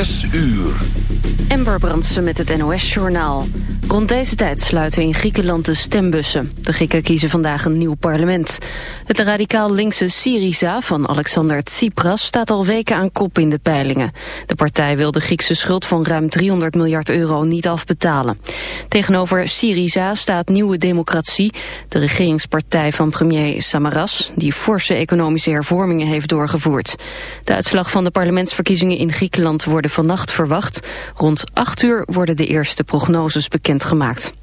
6 uur. Ember Brandsen met het NOS-journaal. Rond deze tijd sluiten in Griekenland de stembussen. De Grieken kiezen vandaag een nieuw parlement. Het radicaal linkse Syriza van Alexander Tsipras staat al weken aan kop in de peilingen. De partij wil de Griekse schuld van ruim 300 miljard euro niet afbetalen. Tegenover Syriza staat Nieuwe Democratie, de regeringspartij van premier Samaras, die forse economische hervormingen heeft doorgevoerd. De uitslag van de parlementsverkiezingen in Griekenland vannacht verwacht. Rond 8 uur worden de eerste prognoses bekendgemaakt.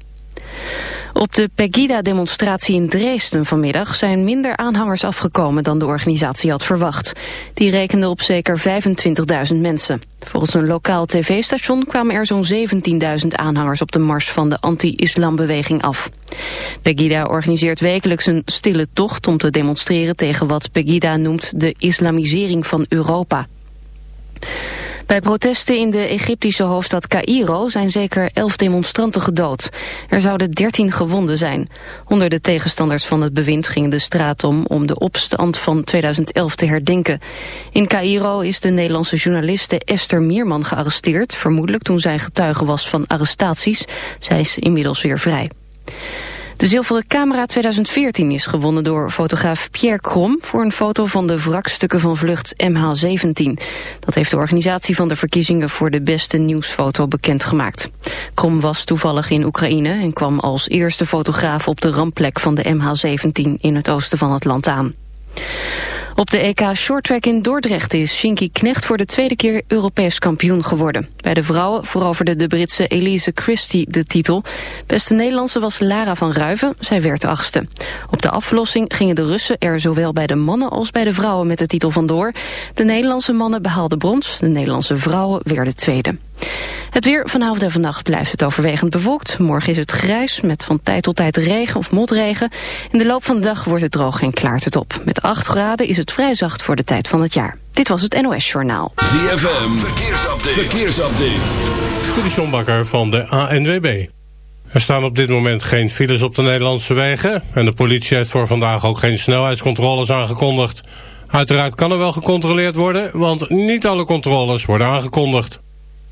Op de Pegida-demonstratie in Dresden vanmiddag zijn minder aanhangers afgekomen dan de organisatie had verwacht. Die rekende op zeker 25.000 mensen. Volgens een lokaal tv-station kwamen er zo'n 17.000 aanhangers op de mars van de anti-islambeweging af. Pegida organiseert wekelijks een stille tocht om te demonstreren tegen wat Pegida noemt de islamisering van Europa. Bij protesten in de Egyptische hoofdstad Cairo zijn zeker elf demonstranten gedood. Er zouden dertien gewonden zijn. Honderden tegenstanders van het bewind gingen de straat om om de opstand van 2011 te herdenken. In Cairo is de Nederlandse journaliste Esther Mierman gearresteerd, vermoedelijk toen zij getuige was van arrestaties. Zij is inmiddels weer vrij. De zilveren camera 2014 is gewonnen door fotograaf Pierre Krom... voor een foto van de wrakstukken van vlucht MH17. Dat heeft de organisatie van de verkiezingen voor de beste nieuwsfoto bekendgemaakt. Krom was toevallig in Oekraïne en kwam als eerste fotograaf op de rampplek van de MH17 in het oosten van het land aan. Op de EK Shorttrack in Dordrecht is Shinky Knecht voor de tweede keer Europees kampioen geworden. Bij de vrouwen veroverde de Britse Elise Christie de titel. Beste Nederlandse was Lara van Ruiven, zij werd achtste. Op de aflossing gingen de Russen er zowel bij de mannen als bij de vrouwen met de titel vandoor. De Nederlandse mannen behaalden brons, de Nederlandse vrouwen werden tweede. Het weer vanavond en vannacht blijft het overwegend bewolkt. Morgen is het grijs met van tijd tot tijd regen of motregen. In de loop van de dag wordt het droog en klaart het op. Met 8 graden is het vrij zacht voor de tijd van het jaar. Dit was het NOS Journaal. ZFM, verkeersupdate. verkeersupdate. Dit is van de ANWB. Er staan op dit moment geen files op de Nederlandse wegen... en de politie heeft voor vandaag ook geen snelheidscontroles aangekondigd. Uiteraard kan er wel gecontroleerd worden, want niet alle controles worden aangekondigd.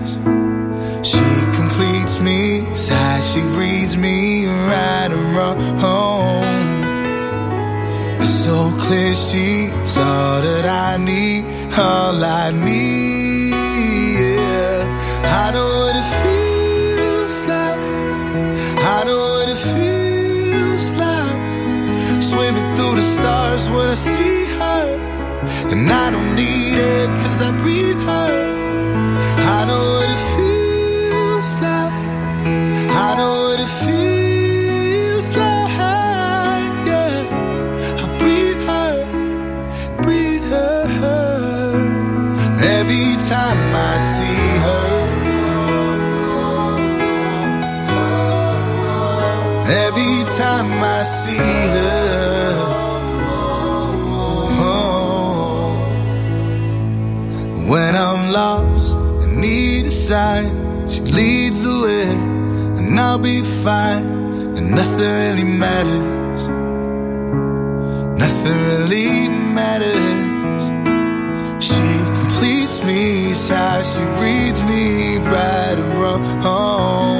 Matters. She completes me, sighs, she reads me right and wrong. It's so clear she's all that I need, all I need. Be fine, and nothing really matters. Nothing really matters. She completes me, sighs, she reads me right and wrong.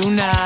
tonight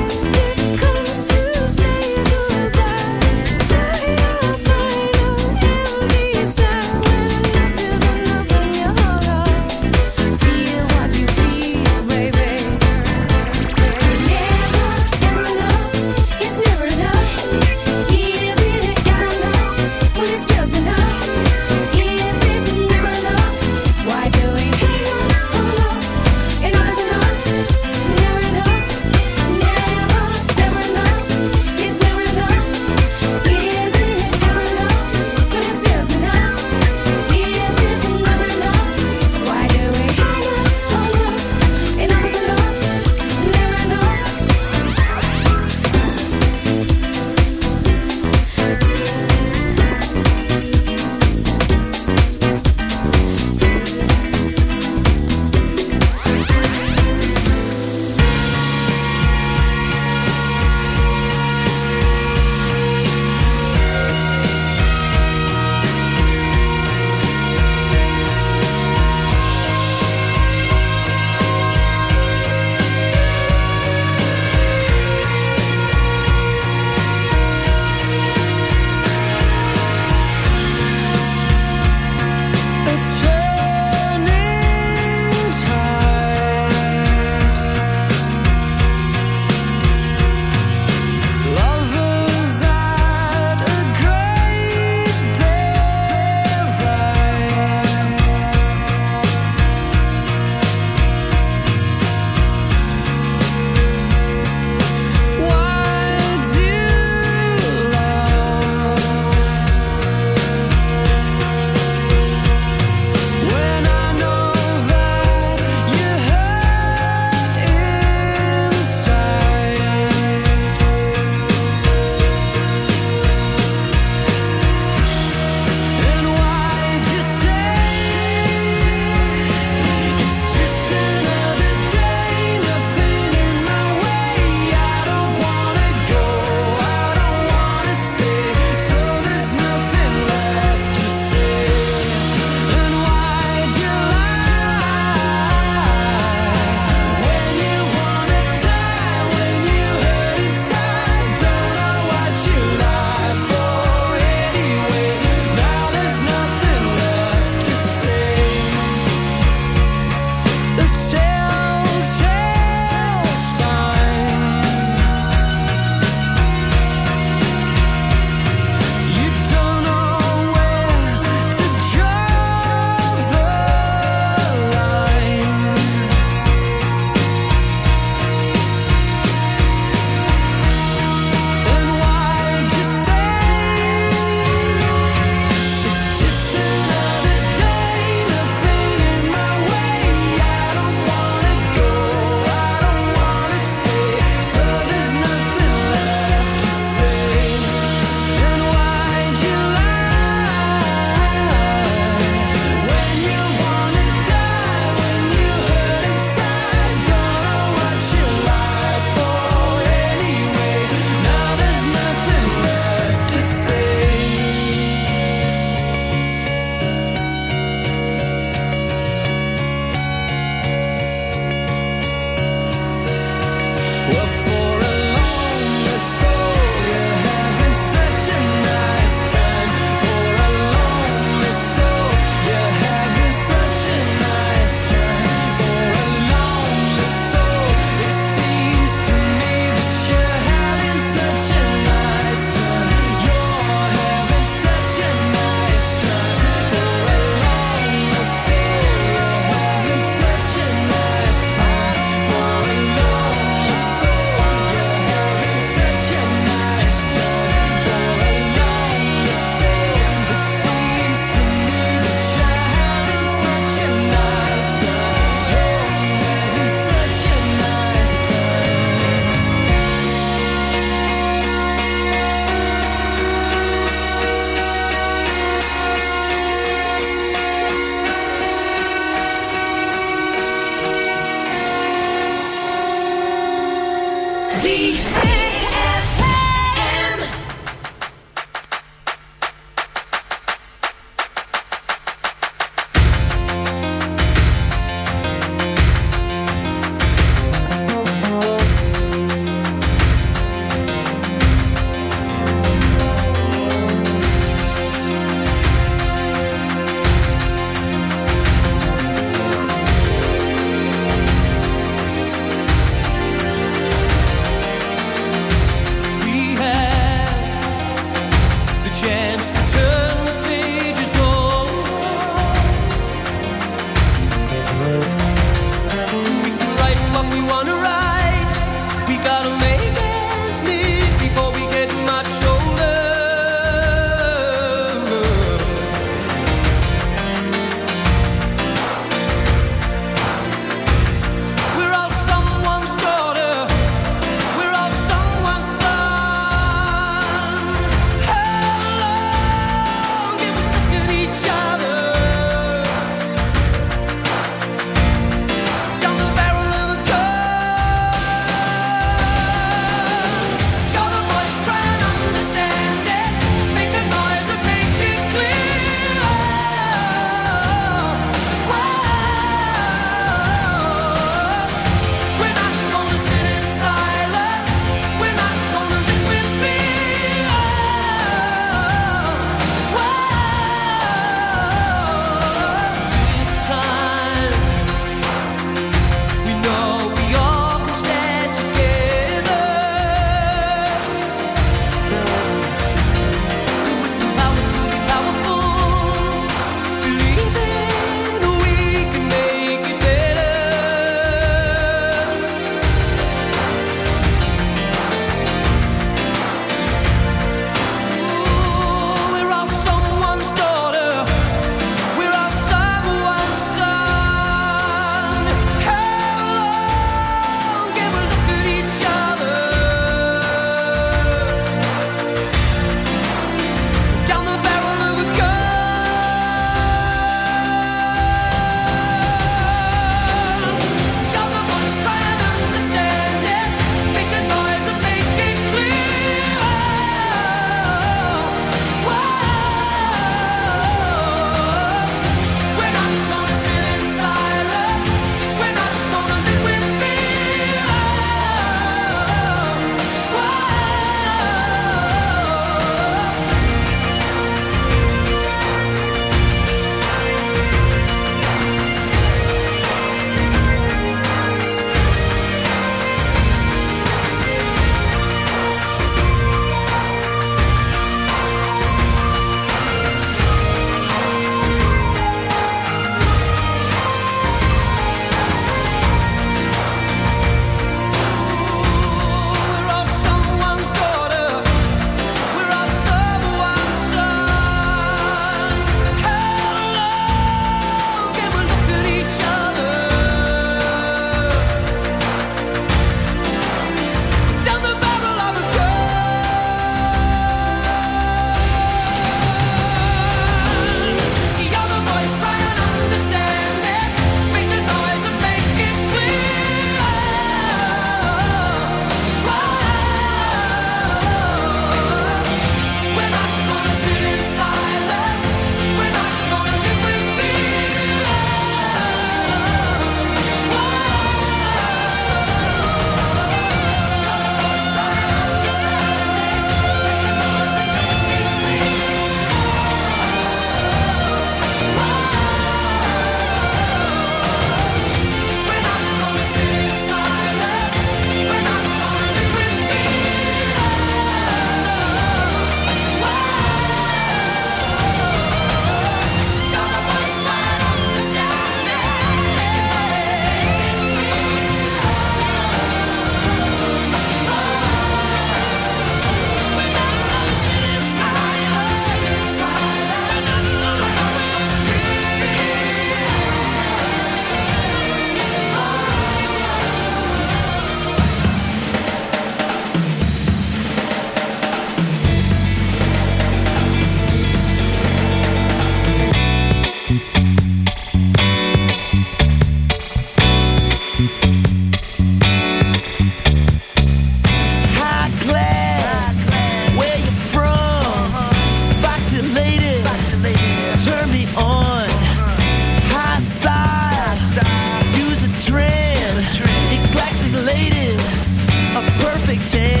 say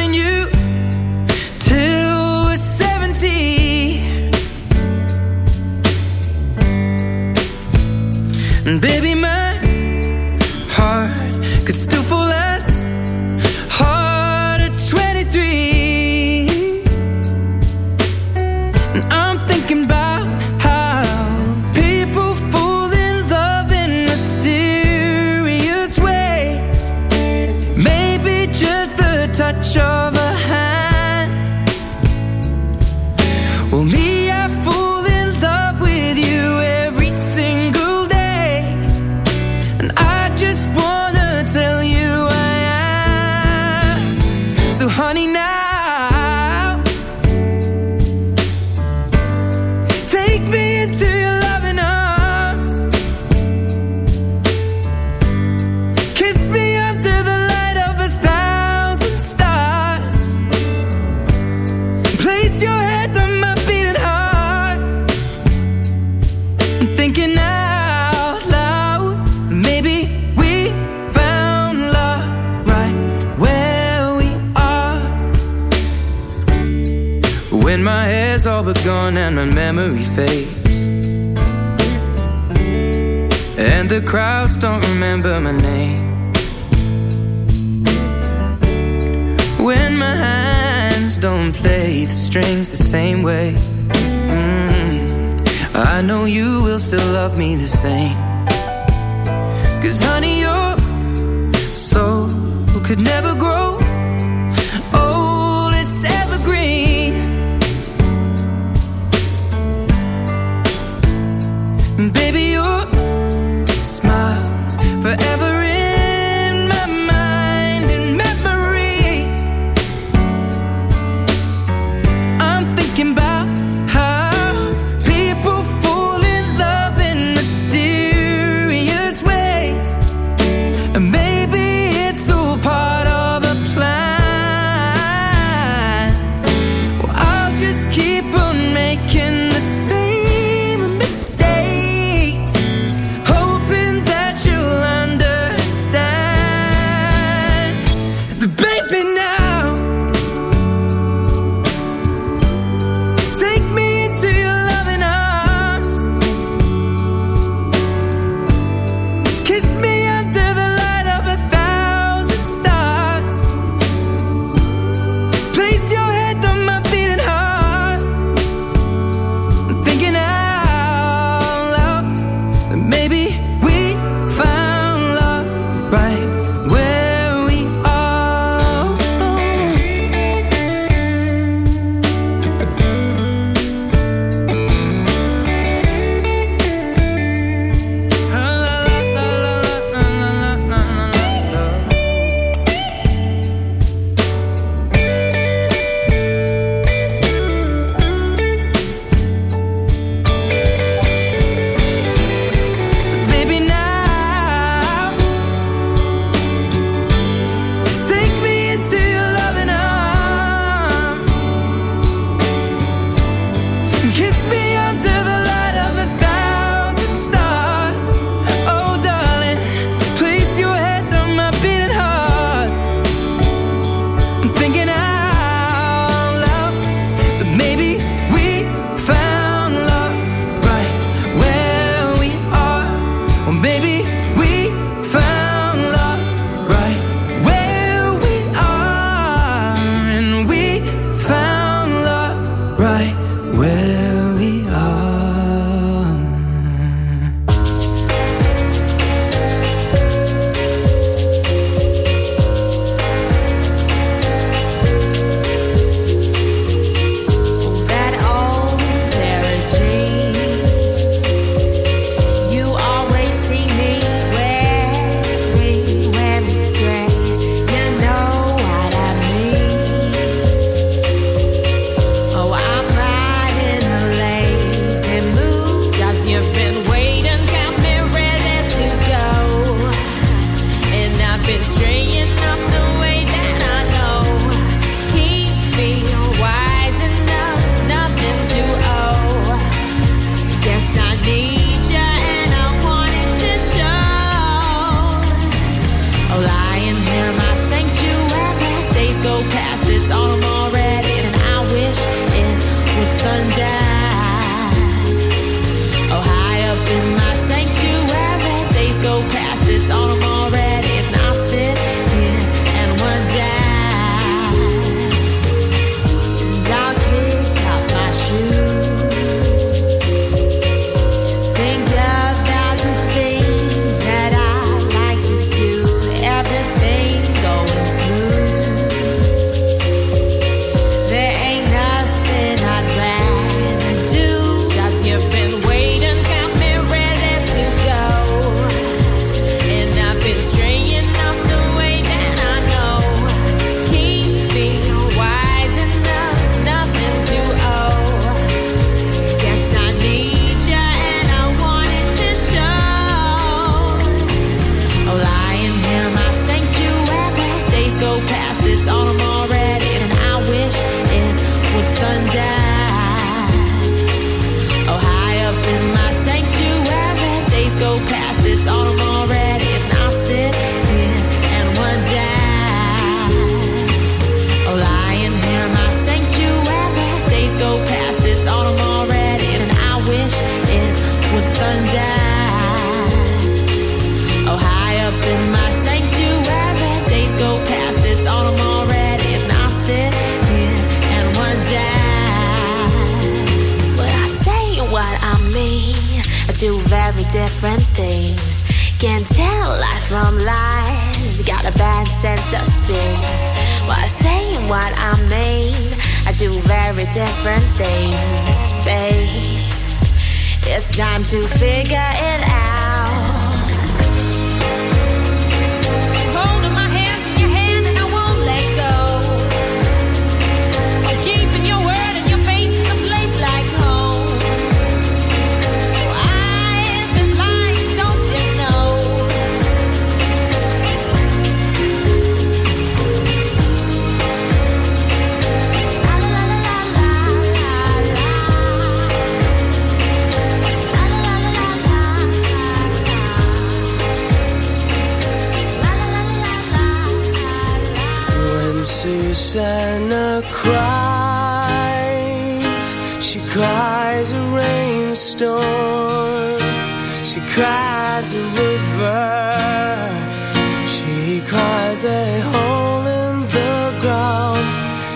Baby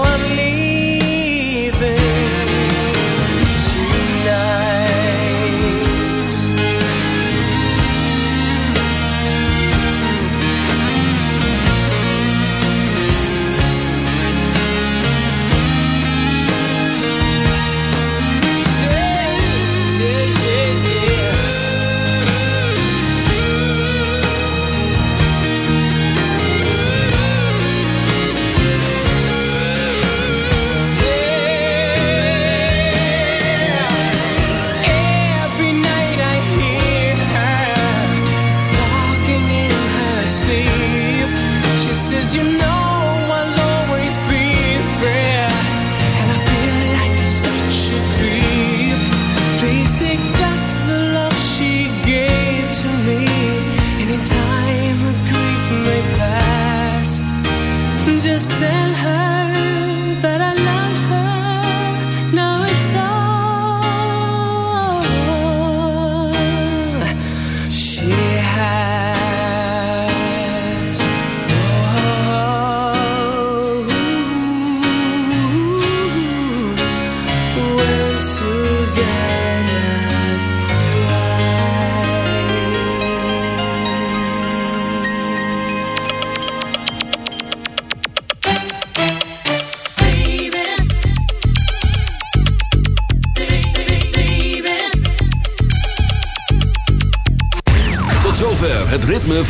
I'm leaving.